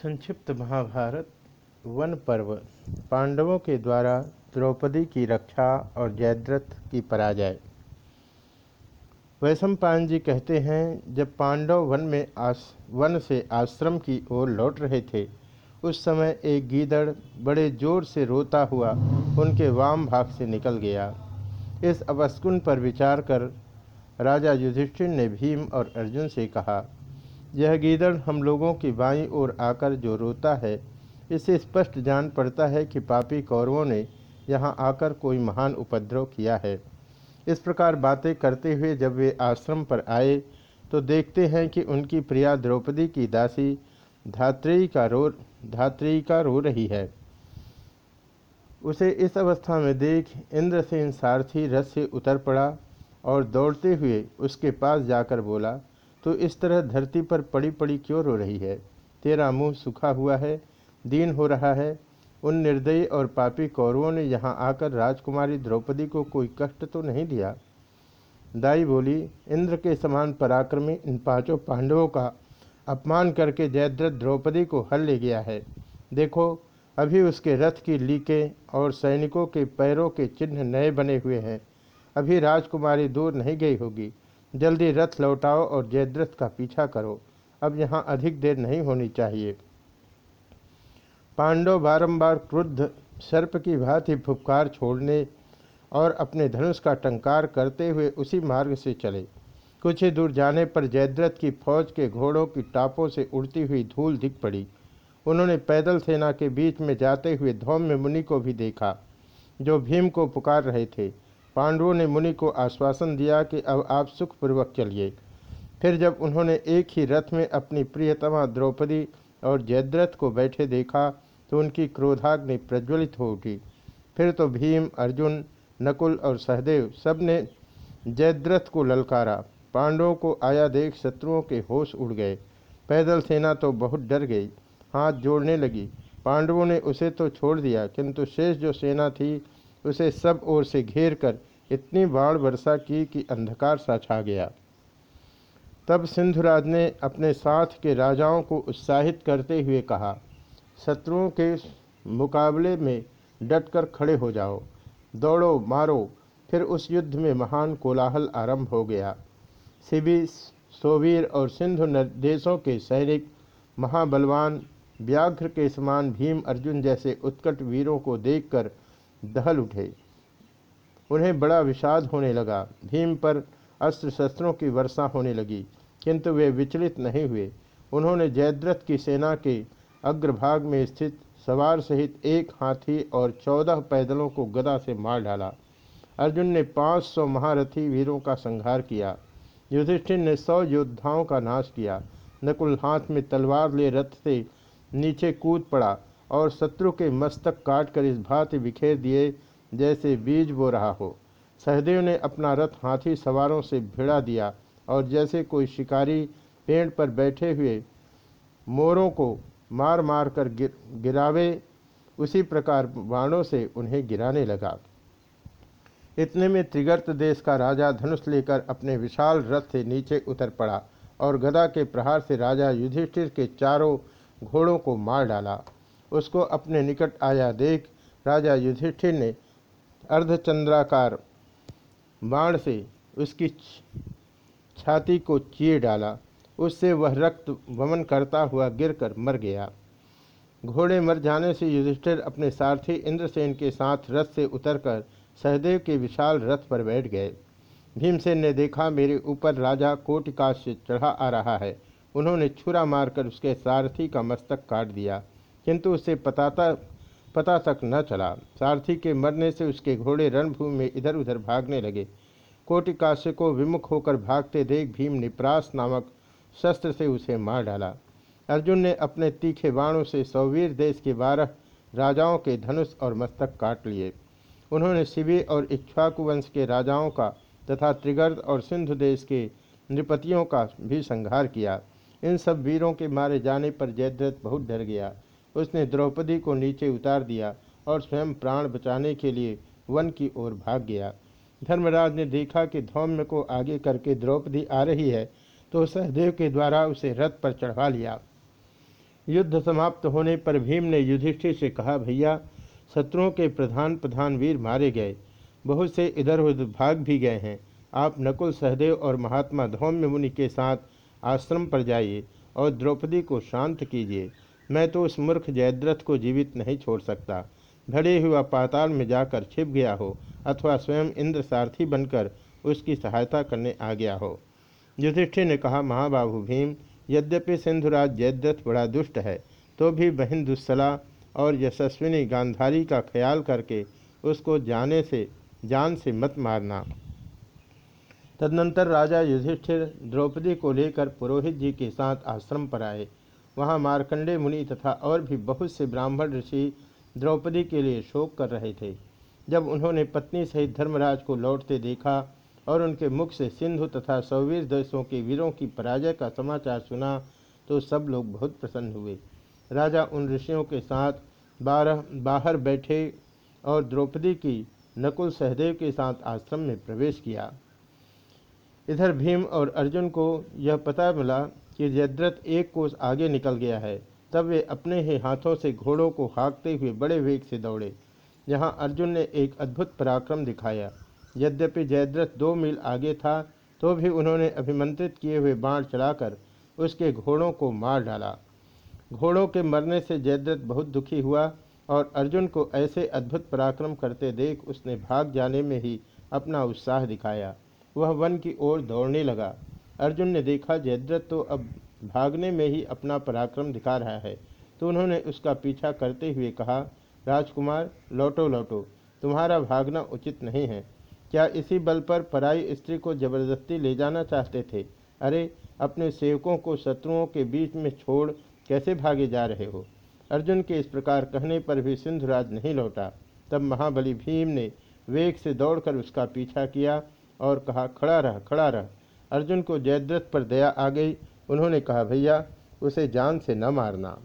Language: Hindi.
संक्षिप्त महाभारत, वन पर्व। पांडवों के द्वारा द्रौपदी की रक्षा और जयद्रथ की पराजय। वैशंपायन जी कहते हैं, जब पांडव वन में आस, वन से आश्रम की ओर लौट रहे थे, उस समय एक गीदड़ बड़े ज़ोर से रोता हुआ उनके वाम भाग से निकल गया। इस अवस्कुन पर विचार कर राजा युधिष्ठिर ने भीम और अर्जुन से कहा यह गीदड़ हम लोगों की बाई ओर आकर जो रोता है इससे स्पष्ट जान पड़ता है कि पापी कौरवों ने यहाँ आकर कोई महान उपद्रव किया है। इस प्रकार बातें करते हुए जब वे आश्रम पर आए तो देखते हैं कि उनकी प्रिया द्रौपदी की दासी धात्री का रो धात्री का रो रही है। उसे इस अवस्था में देख इंद्रसेन सारथी रथ से उतर पड़ा और दौड़ते हुए उसके पास जाकर बोला तो इस तरह धरती पर पड़ी पड़ी क्यों रो रही है? तेरा मुँह सूखा हुआ है, दीन हो रहा है। उन निर्दयी और पापी कौरवों ने यहाँ आकर राजकुमारी द्रौपदी को कोई कष्ट तो नहीं दिया? दाई बोली, इंद्र के समान पराक्रमी इन पाँचों पांडवों का अपमान करके जयद्रथ द्रौपदी को हल ले गया है। देखो, अभी उसके रथ की लीकें और सैनिकों के पैरों के चिन्ह नए बने हुए हैं। अभी राजकुमारी दूर नहीं गई होगी। जल्दी रथ लौटाओ और जयद्रथ का पीछा करो। अब यहाँ अधिक देर नहीं होनी चाहिए। पांडव बारंबार क्रुद्ध सर्प की भांति फुपकार छोड़ने और अपने धनुष का टंकार करते हुए उसी मार्ग से चले। कुछ ही दूर जाने पर जयद्रथ की फौज के घोड़ों की टापों से उड़ती हुई धूल दिख पड़ी। उन्होंने पैदल सेना के बीच में जाते हुए धौम्य मुनि को भी देखा, जो भीम को पुकार रहे थे। पांडवों ने मुनि को आश्वासन दिया कि अब आप सुखपूर्वक चलिए। फिर जब उन्होंने एक ही रथ में अपनी प्रियतमा द्रौपदी और जयद्रथ को बैठे देखा तो उनकी क्रोधाग्नि प्रज्वलित हो उठी। फिर तो भीम, अर्जुन, नकुल और सहदेव सबने जयद्रथ को ललकारा। पांडवों को आया देख शत्रुओं के होश उड़ गए। पैदल सेना तो बहुत डर गई, हाथ जोड़ने लगी। पांडवों ने उसे तो छोड़ दिया, किंतु शेष जो सेना थी उसे सब ओर से घेर कर इतनी बाढ़ वर्षा की कि अंधकार सा छा गया। तब सिंधुराज ने अपने साथ के राजाओं को उत्साहित करते हुए कहा, शत्रुओं के मुकाबले में डटकर खड़े हो जाओ, दौड़ो, मारो, फिर उस युद्ध में महान कोलाहल आरंभ हो गया। सिबी, सोवीर और सिंधु देशों के सैनिक, महाबलवान, व्याघ्र के समान भीम अर्जुन जैसे उत्कट वीरों को देखकर दहल उठे। उन्हें बड़ा विषाद होने लगा। भीम पर अस्त्र शस्त्रों की वर्षा होने लगी, किंतु वे विचलित नहीं हुए। उन्होंने जयद्रथ की सेना के अग्रभाग में स्थित सवार सहित एक हाथी और चौदह पैदलों को गदा से मार डाला। अर्जुन ने पाँच सौ महारथी वीरों का संहार किया। युधिष्ठिर ने सौ योद्धाओं का नाश किया। नकुल हाथ में तलवार ले रथ से नीचे कूद पड़ा। और शत्रु के मस्तक काट कर इस भांति बिखेर दिए जैसे बीज बो रहा हो। सहदेव ने अपना रथ हाथी सवारों से भिड़ा दिया और जैसे कोई शिकारी पेड़ पर बैठे हुए मोरों को मार मार कर गिर, गिरावे उसी प्रकार बाणों से उन्हें गिराने लगा। इतने में त्रिगर्त देश का राजा धनुष लेकर अपने विशाल रथ से नीचे उतर पड़ा और गदा के प्रहार से राजा युधिष्ठिर के चारों घोड़ों को मार डाला। उसको अपने निकट आया। देख, राजा युधिष्ठिर ने अर्धचंद्राकार बाण से उसकी छाती को चीर डाला। उससे वह रक्त वमन करता हुआ गिरकर मर गया। घोड़े मर जाने से युधिष्ठिर अपने सारथी इंद्रसेन के साथ रथ से उतरकर सहदेव के विशाल रथ पर बैठ गए। भीमसेन ने देखा, मेरे ऊपर राजा कोटिकाश से चढ़ा आ रहा है। उन्होंने छुरा मारकर उसके सारथी का मस्तक काट दिया। किंतु उसे पताता, पता तक न चला। सारथी के मरने से उसके घोड़े रणभूमि में इधर उधर भागने लगे। कोटिकाश्य को विमुख होकर भागते देख भीम निप्रास नामक शस्त्र से उसे मार डाला। अर्जुन ने अपने तीखे बाणों से सौवीर देश के बारह राजाओं के धनुष और मस्तक काट लिए। उन्होंने शिवी और इक्ष्वाकु वंश के राजाओं का तथा त्रिगर्द और सिंधु देश के नृपतियों का भी संहार किया। इन सब वीरों के मारे जाने पर जयद्रथ बहुत डर गया। उसने द्रौपदी को नीचे उतार दिया और स्वयं प्राण बचाने के लिए वन की ओर भाग गया। धर्मराज ने देखा कि धौम्य को आगे करके द्रौपदी आ रही है तो सहदेव के द्वारा उसे रथ पर चढ़वा लिया। युद्ध समाप्त होने पर भीम ने युधिष्ठिर से कहा, भैया, शत्रुओं के प्रधान प्रधान वीर मारे गए। बहुत से इधर उधर भाग भी गए हैं। आप नकुल सहदेव और महात्मा धौम्य मुनि के साथ आश्रम पर जाइए और द्रौपदी को शांत कीजिए। मैं तो उस मूर्ख जयद्रथ को जीवित नहीं छोड़ सकता। भरे हुआ पाताल में जाकर छिप गया हो, अथवा स्वयं इंद्र सारथी बनकर उसकी सहायता करने आ गया हो। युधिष्ठिर ने कहा महाबाबू भीम, यद्यपि सिंधुराज जयद्रथ बड़ा दुष्ट है तो भी बहन दुस्सला और यशस्विनी गांधारी का ख्याल करके उसको जाने से, जान से मत मारना। तदनंतर राजा युधिष्ठिर द्रौपदी को लेकर पुरोहित जी के साथ आश्रम पर आए। वहाँ मार्कंडे मुनि तथा और भी बहुत से ब्राह्मण ऋषि द्रौपदी के लिए शोक कर रहे थे। जब उन्होंने पत्नी सहित धर्मराज को लौटते देखा और उनके मुख से सिंधु तथा सौवीर देशों के वीरों की पराजय का समाचार सुना तो सब लोग बहुत प्रसन्न हुए। राजा उन ऋषियों के साथ बारह, बाहर बैठे और द्रौपदी की नकुल सहदेव के साथ आश्रम में प्रवेश किया। इधर भीम और अर्जुन को यह पता मिला कि जयद्रथ एक कोस आगे निकल गया है। तब वे अपने ही हाथों से घोड़ों को हाँकते हुए बड़े वेग से दौड़े यहाँ अर्जुन ने एक अद्भुत पराक्रम दिखाया। यद्यपि जयद्रथ दो मील आगे था तो भी उन्होंने अभिमंत्रित किए हुए बाण चलाकर उसके घोड़ों को मार डाला। घोड़ों के मरने से जयद्रथ बहुत दुखी हुआ और अर्जुन को ऐसे अद्भुत पराक्रम करते देख उसने भाग जाने में ही अपना उत्साह दिखाया। वह वन की ओर दौड़ने लगा। अर्जुन ने देखा, जयद्रथ तो अब भागने में ही अपना पराक्रम दिखा रहा है। तो उन्होंने उसका पीछा करते हुए कहा, राजकुमार, लौटो लौटो। तुम्हारा भागना उचित नहीं है। क्या इसी बल पर पराई स्त्री को ज़बरदस्ती ले जाना चाहते थे? अरे, अपने सेवकों को शत्रुओं के बीच में छोड़ कैसे भागे जा रहे हो? अर्जुन के इस प्रकार कहने पर भी सिंधुराज नहीं लौटा। तब महाबली भीम ने वेग से दौड़कर उसका पीछा किया और कहा, खड़ा रह खड़ा रह। अर्जुन को जयद्रथ पर दया आ गई। उन्होंने कहा, भैया, उसे जान से न मारना।